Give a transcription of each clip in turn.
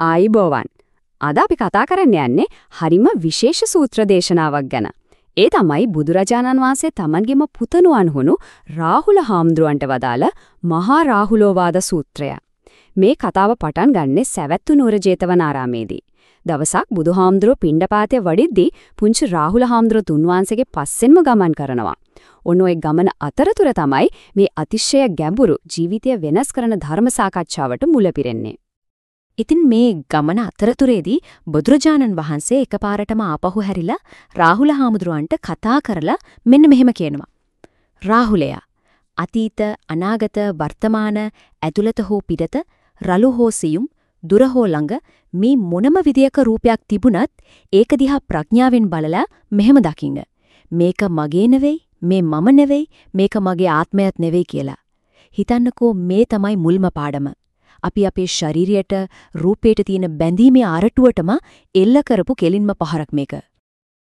ආයිබෝවන්. අද අපි කතා කරන්න යන්නේ හරිම විශේෂ සූත්‍ර දේශනාවක් ගැන. ඒ තමයි බුදුරජාණන් වහන්සේ තමන්ගේම පුතණුවන් වුණු රාහුල හාමුදුරුවන්ට වදාළ මහා රාහුලෝවාද සූත්‍රය. මේ කතාව පටන් ගන්නේ සවැත්තු නුවර ජේතවනාරාමේදී. දවසක් බුදුහාමුදුරුව පිණ්ඩපාතේ වඩිද්දී පුංචි රාහුල හාමුදුරුව තුන්වහන්සේගේ පස්සෙන්ම ගමන් කරනවා. ඔන්න ඔය ගමන අතරතුර තමයි මේ අතිශය ගැඹුරු ජීවිතය වෙනස් කරන ධර්ම සාකච්ඡාවට මුල පිරෙන්නේ. ඉතින් මේ ගමන අතරතුරේදී බුදුරජාණන් වහන්සේ එකපාරටම ආපහු හැරිලා රාහුල හාමුදුරුවන්ට කතා කරලා මෙන්න මෙහෙම කියනවා. රාහුලයා අතීත අනාගත වර්තමාන ඇතුළත හෝ පිටත රළු හෝ සියුම් දුර හෝ ළඟ මේ මොනම විදියක රූපයක් තිබුණත් ඒක දිහා ප්‍රඥාවෙන් බලලා මෙහෙම දකින්න. මේක මගේ නෙවෙයි, මේ මම නෙවෙයි, මේක මගේ ආත්මයත් නෙවෙයි කියලා. හිතන්නකෝ මේ තමයි මුල්ම පාඩම. අපි අපේ ශරීරයට රූපයට තියෙන බැඳීමේ අරටුවටම එල්ල කරපු කෙලින්ම පහරක් මේක.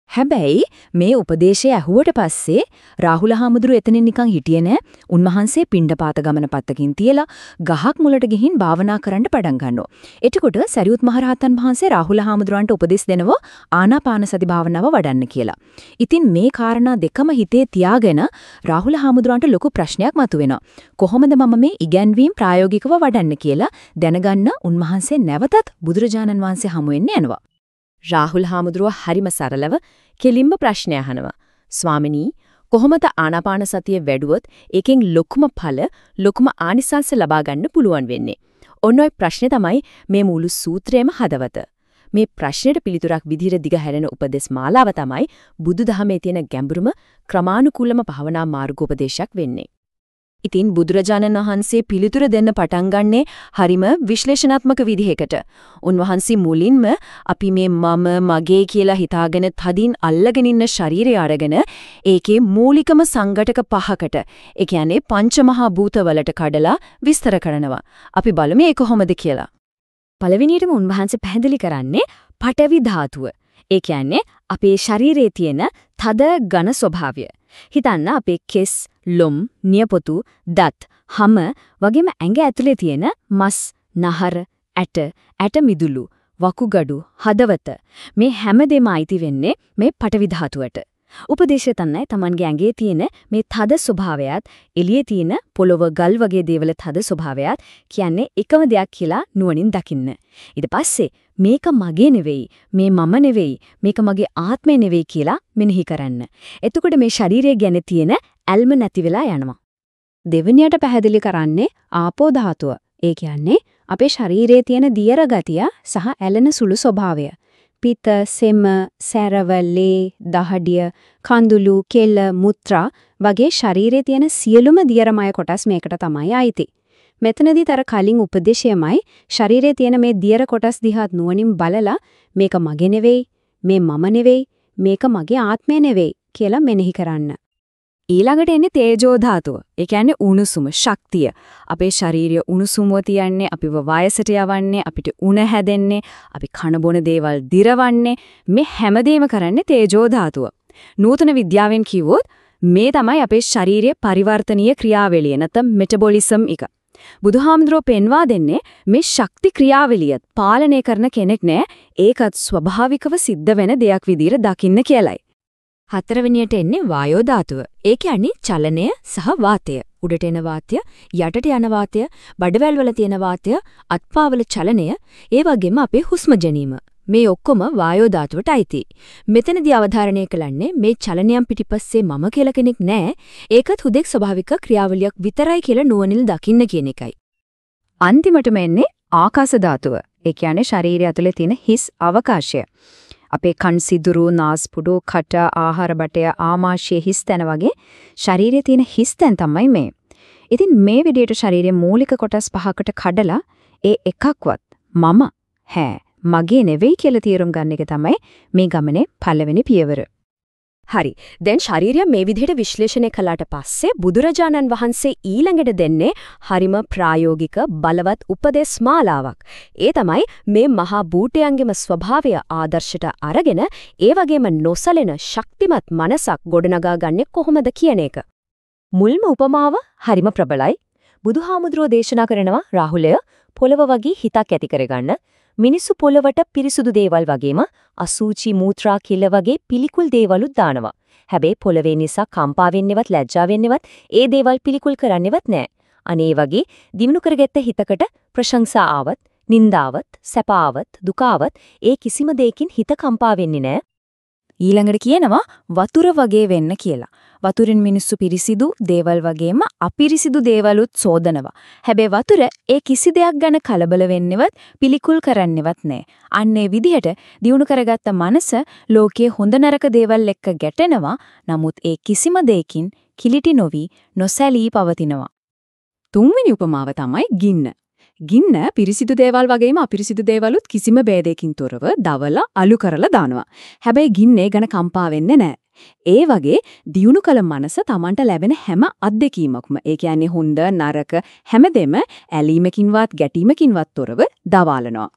හැබැයි මේ උපදේශය ඇහුවට පස්සේ රාහුල හාමුදුරුව එතනින් නිකන් හිටියේ නෑ. උන්වහන්සේ පිණ්ඩපාත ගමන පත්තකින් තියලා ගහක් මුලට ගිහින් භාවනා කරන්න පටන් ගන්නවා. එතකොට සරියුත් මහරහතන් වහන්සේ රාහුල හාමුදුරුවන්ට උපදෙස් දෙනවා ආනාපාන සති භාවනාව වඩන්න කියලා. ඉතින් මේ කාරණා දෙකම හිතේ තියාගෙන රාහුල හාමුදුරුවන්ට ලොකු ප්‍රශ්නයක් මතුවෙනවා. කොහොමද මම මේ ඉගැන්වීම් ප්‍රායෝගිකව වඩන්න කියලා දැනගන්න උන්වහන්සේ නැවතත් බුදුරජාණන් වහන්සේ හමු වෙන්න යනවා. රාහුල් හාමුදුරුව හරිම සරලව කෙලින්ම ප්‍රශ්නය අහනවා. ස්වාමිනී කොහොමද ආනාපාන සතිය වැඩුවොත් ඒකෙන් ලොකුම ඵල ලොකුම ආනිසංස ලබා ගන්න පුළුවන් වෙන්නේ? ඔන්න ඔය ප්‍රශ්නේ තමයි මේ මුළු සූත්‍රයේම හදවත. මේ ප්‍රශ්නෙට පිළිතුරක් විදිහට දිගහැරෙන උපදේශ මාලාව තමයි බුදුදහමේ තියෙන ගැඹුරුම ක්‍රමානුකූලම භවනා මාර්ගෝපදේශයක් වෙන්නේ. ඉතින් බුදුරජාණන් වහන්සේ පිළිතුර දෙන්න පටන් ගන්නේ හරිම විශ්ලේෂණාත්මක විදිහකට. උන්වහන්සේ මුලින්ම අපි මේ මම මගේ කියලා හිතාගෙන තදින් අල්ලගෙන ඉන්න ශරීරය අරගෙන ඒකේ මූලිකම සංඝටක පහකට ඒ කියන්නේ පංචමහා භූතවලට කඩලා විස්තර කරනවා. අපි බලමු ඒ කොහොමද කියලා. පළවෙනියටම උන්වහන්සේ පැහැදිලි කරන්නේ පඨවි ධාතුව. ඒ කියන්නේ අපේ ශරීරයේ තියෙන තද ඝන ස්වභාවය. හිතන්න අපේ කෙස්, ලොම්, නියපොතු, දත්, හම වගේම ඇඟ ඇතුලේ තියෙන මස්, නහර, ඇට, ඇට මිදුළු, වකුගඩු, හදවත මේ හැමදේම අයිති වෙන්නේ මේ පටවි ධාතුවට. උපදේශය තන්නයි Tamange ඇඟේ තියෙන මේ තද ස්වභාවයත් එළියේ තියෙන පොළොව ගල් වගේ දේවල තද ස්වභාවයත් කියන්නේ එකම දෙයක් කියලා නුවණින් දකින්න. ඊට පස්සේ මේක මගේ නෙවෙයි මේ මම නෙවෙයි මේක මගේ ආත්මය නෙවෙයි කියලා මෙනෙහි කරන්න. එතකොට මේ ශරීරය ගැන තියෙන ඇල්ම නැති වෙලා යනවා. දෙවෙනියට පැහැදිලි කරන්නේ ආපෝ ධාතුව. ඒ කියන්නේ අපේ ශරීරයේ තියෙන දියර ගතිය සහ ඇලෙන සුළු ස්වභාවය. පිත, සෙම, සැරව, ලේ, දහඩිය, කඳුළු, කෙල, මුත්‍රා වගේ ශරීරයේ තියෙන සියලුම දියරමය කොටස් මේකට තමයි අයිති. මෙතනදී තර කලින් උපදේශයමයි ශරීරයේ තියෙන මේ දියර කොටස් දිහා නුවණින් බලලා මේක මගේ නෙවෙයි, මේ මම නෙවෙයි, මේක මගේ ආත්මය නෙවෙයි කියලා මෙනෙහි කරන්න. ඊළඟට එන්නේ තේජෝ ධාතුව. ඒ කියන්නේ උණුසුම, ශක්තිය. අපේ ශාරීරිය උණුසුමව තියන්නේ, අපිව වයසට යවන්නේ, අපිට උණ හැදෙන්නේ, අපි කන බොන දේවල් දිරවන්නේ. මේ හැමදේම කරන්නේ තේජෝ ධාතුව. නූතන විද්‍යාවෙන් කිව්වොත් මේ තමයි අපේ ශාරීරිය පරිවර්තනීය ක්‍රියාවලිය නැත්නම් මෙටබොලිසම් එක. බුදුහාමුදුරුවෝ පෙන්වා දෙන්නේ මේ ශක්ති ක්‍රියාවලිය පාලනය කරන කෙනෙක් නෑ ඒකත් ස්වභාවිකව සිද්ධ වෙන දෙයක් විදිහට දකින්න කියලයි. හතරවෙනියට එන්නේ වායෝ ධාතුව. ඒ කියන්නේ චලනය සහ වාතය. උඩට එන වාතය, යටට යන වාතය, බඩවැල් වල තියෙන වාතය, අත්පාවල චලනය, ඒ වගේම අපේ හුස්ම ගැනීම. මේ ඔක්කොම වායෝ ධාතුවට අයිති. මෙතනදී අවධාරණය කළන්නේ මේ චලනයන් පිටිපස්සේ මම කියලා කෙනෙක් නැහැ. ඒකත් හුදෙක් ස්වභාවික ක්‍රියාවලියක් විතරයි කියලා නුවණින් දකින්න කියන එකයි. අන්තිමටම එන්නේ ආකාශ ධාතුව. ඒ කියන්නේ ශරීරය ඇතුලේ තියෙන හිස් අවකාශය. අපේ කන් සිදුරු, නාස්පුඩු, කට, ආහාර බටය, ආමාශය හිස්තැන වගේ ශරීරයේ තියෙන හිස්තැන් තමයි මේ. ඉතින් මේ විදිහට ශරීරයේ මූලික කොටස් පහකට කඩලා ඒ එකක්වත් මම හැ මගේ නෙවෙයි කියලා තීරුම් ගන්න එක තමයි මේ ගමනේ පළවෙනි පියවර. හරි. දැන් ශාරීරිය මේ විදිහට විශ්ලේෂණය කළාට පස්සේ බුදුරජාණන් වහන්සේ ඊළඟට දෙන්නේ හරිම ප්‍රායෝගික බලවත් උපදේශ මාලාවක්. ඒ තමයි මේ මහා බූටයන්ගේම ස්වභාවය ආදර්ශයට අරගෙන ඒ වගේම නොසලෙන ශක්තිමත් මනසක් ගොඩනගා ගන්නේ කොහොමද කියන එක. මුල්ම උපමාව හරිම ප්‍රබලයි. බුදුහාමුදුරෝ දේශනා කරනවා රාහුලය පොළව වගේ හිතක් ඇති කරගන්න මිනිස්සු පොළවට පිරිසුදු දේවල් වගේම අසූචි මූත්‍රා කිල්ල වගේ පිළිකුල් දේවලුත් දානවා. හැබැයි පොළවේ නිසා කම්පා වෙන්නේවත් ලැජ්ජා වෙන්නේවත් ඒ දේවල් පිළිකුල් කරන්නේවත් නැහැ. අනේ වගේ දිනු කරගත්ත හිතකට ප්‍රශංසා ආවත්, නිന്ദාවත්, සැපාවත්, දුකාවත් ඒ කිසිම දෙයකින් හිත කම්පා වෙන්නේ නැහැ. ඊළඟට කියනවා වතුර වගේ වෙන්න කියලා. වතුරින් මිනිස්සු පිරිසිදු දේවල් වගේම අපිරිසිදු දේවලුත් සෝදනවා. හැබැයි වතුර ඒ කිසි දෙයක් ගැන කලබල වෙන්නේවත් පිළිකුල් කරන්නේවත් නැහැ. අන්න ඒ විදිහට දියුණු කරගත්ත මනස ලෝකයේ හොඳ නරක දේවල් එක්ක ගැටෙනවා. නමුත් ඒ කිසිම දෙයකින් කිලිටි නොවි නොසැලී පවතිනවා. තුන්වෙනි උපමාව තමයි ගින්න. ගින්න පිරිසිදු දේවල් වගේම අපිරිසිදු දේවලුත් කිසිම ભેදයකින් තොරව දවලා අලු කරලා දානවා. හැබැයි ගින්නේ ගැන කම්පා වෙන්නේ නැහැ. ඒ වගේ දියුණු කළ මනස Tamanට ලැබෙන හැම අත්දැකීමක්ම ඒ කියන්නේ හොඳ නරක හැමදෙම ඇලීමකින්වත් ගැටීමකින්වත් තොරව දවාලනවා.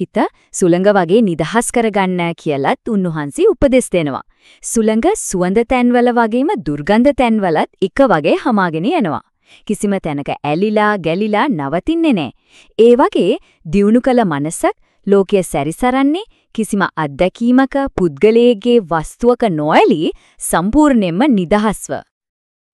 හිත සුළඟ වගේ නිදහස් කරගන්න කියලත් උන්වහන්සේ උපදෙස් දෙනවා. සුළඟ සුවඳ තැන්වල වගේම දුර්ගන්ධ තැන්වලත් එක වගේ හමාගෙන යනවා. කිසිම තැනක ඇලිලා ගැලිලා නවතින්නේ නැහැ. ඒ වගේ දියුණු කළ මනසක් ලෝකයේ සැරිසරන්නේ කිසිම අත්දැකීමක පුද්ගලයේගේ වස්තුවක නොඇලී සම්පූර්ණයෙන්ම නිදහස්ව.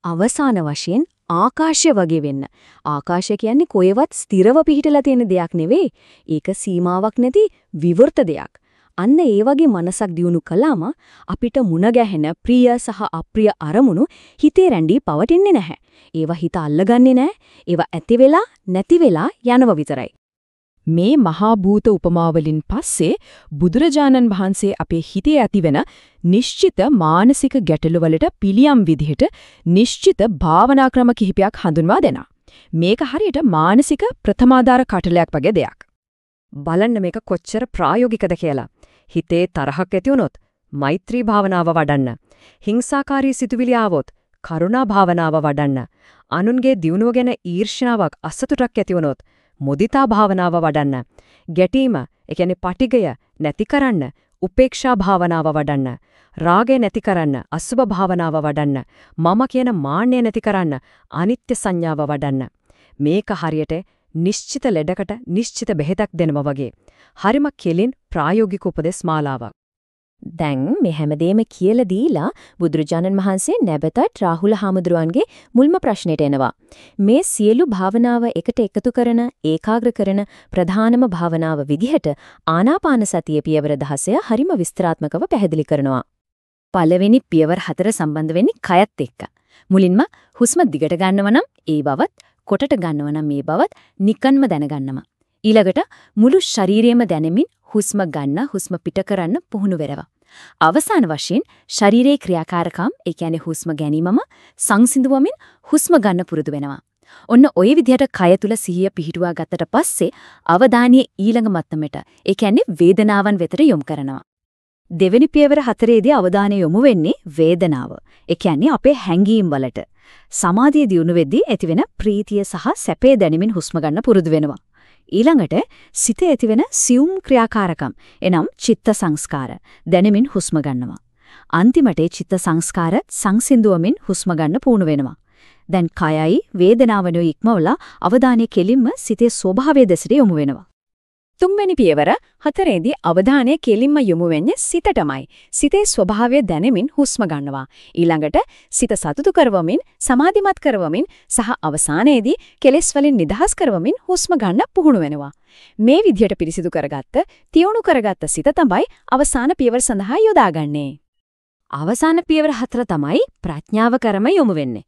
අවසාන වශයෙන් ආකාශය වගේ වෙන්න. ආකාශය කියන්නේ කොහෙවත් ස්ථිරව පිහිටලා තියෙන දෙයක් නෙවෙයි. ඒක සීමාවක් නැති විවෘත දෙයක්. අන්න ඒ වගේ මනසක් දියුණු කළාම අපිට මුණ ගැහෙන ප්‍රිය සහ අප්‍රිය අරමුණු හිතේ රැඳී පවතින්නේ නැහැ. ඒවා හිත අල්ලගන්නේ නැහැ. ඒවා ඇති වෙලා නැති වෙලා යනව විතරයි. මේ මහා භූත උපමාවලින් පස්සේ බුදුරජාණන් වහන්සේ අපේ හිතේ ඇතිවෙන නිශ්චිත මානසික ගැටලු වලට පිළියම් විදිහට නිශ්චිත භාවනා ක්‍රම කිහිපයක් හඳුන්වා දෙනවා. මේක හරියට මානසික ප්‍රථමාදාර කටලයක් වගේ දෙයක්. බලන්න මේක කොච්චර ප්‍රායෝගිකද කියලා. හිතේ තරහක් ඇති වුණොත් මෛත්‍රී භාවනාව වඩන්න. හිංසාකාරී සිතුවිලි ආවොත් කරුණා භාවනාව වඩන්න. අනුන්ගේ දියුණුව ගැන ඊර්ෂ්‍යාවක් අසතුටක් ඇති වුණොත් මුදිතා භාවනාව වඩන්න. ගැටීම, ඒ කියන්නේ පටිගය නැති කරන්න උපේක්ෂා භාවනාව වඩන්න. රාගය නැති කරන්න අසුබ භාවනාව වඩන්න. මම කියන මාන්නය නැති කරන්න අනිත්‍ය සංඥාව වඩන්න. මේක හරියට නිශ්චිත ලෙඩකට නිශ්චිත බෙහෙතක් දෙනවා වගේ. හරිම කෙලින් ප්‍රායෝගික උපදෙස් මාලාවක්. දැන් මේ හැමදේම කියලා දීලා බුදුරජාණන් වහන්සේ නැබතත් රාහුල හාමුදුරුවන්ගේ මුල්ම ප්‍රශ්නෙට එනවා. මේ සියලු භාවනාව එකට එකතු කරන ඒකාග්‍ර කරන ප්‍රධානම භාවනාව විදිහට ආනාපාන සතිය පියවර 16 හරිම විස්තරාත්මකව පැහැදිලි කරනවා. පළවෙනි පියවර හතර සම්බන්ධ වෙන්නේ කයත් එක්ක. මුලින්ම හුස්ම දිගට ගන්නව නම් ඒ බවත් කොටට ගන්නව නම් මේ බවත් නිකන්ම දැනගන්නවා. ඊළඟට මුළු ශරීරයම දැනෙමින් හුස්ම ගන්න හුස්ම පිට කරන්න පුහුණු වෙරවා. අවසාන වශයෙන් ශරීරයේ ක්‍රියාකාරකම් ඒ කියන්නේ හුස්ම ගැනීමම සංසිඳුවමින් හුස්ම ගන්න පුරුදු වෙනවා. ඔන්න ওই විදිහට කය තුල සිහිය පිහිටුවා ගත්තට පස්සේ අවධානය ඊළඟ මට්ටමට ඒ කියන්නේ වේදනාවන් වෙතට යොමු කරනවා. දෙවෙනි පියවර හතරේදී අවධානය යොමු වෙන්නේ වේදනාව. ඒ කියන්නේ අපේ හැඟීම් වලට. සමාධිය දියුණු වෙද්දී ඇතිවෙන ප්‍රීතිය සහ සැපේ දැනෙමින් හුස්ම ගන්න පුරුදු වෙනවා. ඊළඟට සිතේ ඇතිවෙන සියුම් ක්‍රියාකාරකම් එනම් චිත්ත සංස්කාර දැනෙමින් හුස්ම ගන්නවා. අන්තිමට චිත්ත සංස්කාර සංසිඳුවමින් හුස්ම ගන්න පුහුණු වෙනවා. දැන් කයයි වේදනාවනෝ ඉක්මවලා අවධානය කෙලින්ම සිතේ ස්වභාවය දෙසට යොමු වෙනවා. තුන්වෙනි පියවර හතරේදී අවධානය කෙලින්ම යොමු වෙන්නේ සිතටමයි. සිතේ ස්වභාවය දැනෙමින් හුස්ම ගන්නවා. ඊළඟට සිත සතුටු කරවමින්, සමාධිමත් කරවමින් සහ අවසානයේදී කෙලෙස් වලින් නිදහස් කරවමින් හුස්ම ගන්න පුහුණු වෙනවා. මේ විදිහට පිරිසිදු කරගත්ත, තියුණු කරගත්ත සිත තමයි අවසාන පියවර සඳහා යොදාගන්නේ. අවසාන පියවර හතර තමයි ප්‍රඥාව කරම යොමු වෙන්නේ.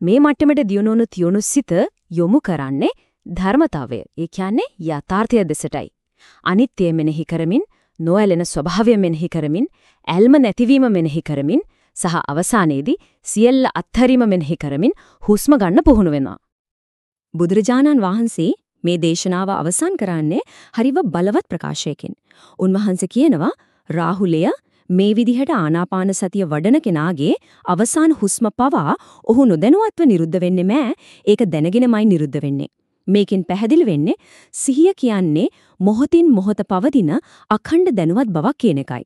මේ මට්ටමට දියුණුණු තියුණු සිත යොමු කරන්නේ ධර්මතාවය. ඒ කියන්නේ යථාර්ථය දෙසටයි. අනිත්‍ය මෙනෙහි කරමින්, නොඇලෙන ස්වභාවය මෙනෙහි කරමින්, ඇල්ම නැතිවීම මෙනෙහි කරමින් සහ අවසානයේදී සියල්ල අත්හැරීම මෙනෙහි කරමින් හුස්ම ගන්න පුහුණු වෙනවා. බුදුරජාණන් වහන්සේ මේ දේශනාව අවසන් කරන්නේ හරිව බලවත් ප්‍රකාශයකින්. උන්වහන්සේ කියනවා රාහුලය මේ විදිහට ආනාපාන සතිය වඩන කෙනාගේ අවසාන හුස්ම පවා ඔහු නොදැනුවත්ව නිරුද්ධ වෙන්නේ මෑ ඒක දැනගෙනමයි නිරුද්ධ වෙන්නේ මේකෙන් පැහැදිලි වෙන්නේ සිහිය කියන්නේ මොහොතින් මොහොත පවතින අඛණ්ඩ දැනුවත් බවක් කියන එකයි.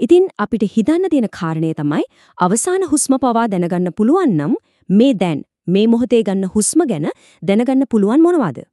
ඉතින් අපිට හිතන්න තියෙන කාරණේ තමයි අවසාන හුස්ම පවා දැනගන්න පුළුවන් නම් මේ දැන් මේ මොහොතේ ගන්න හුස්ම ගැන දැනගන්න පුළුවන් මොනවද?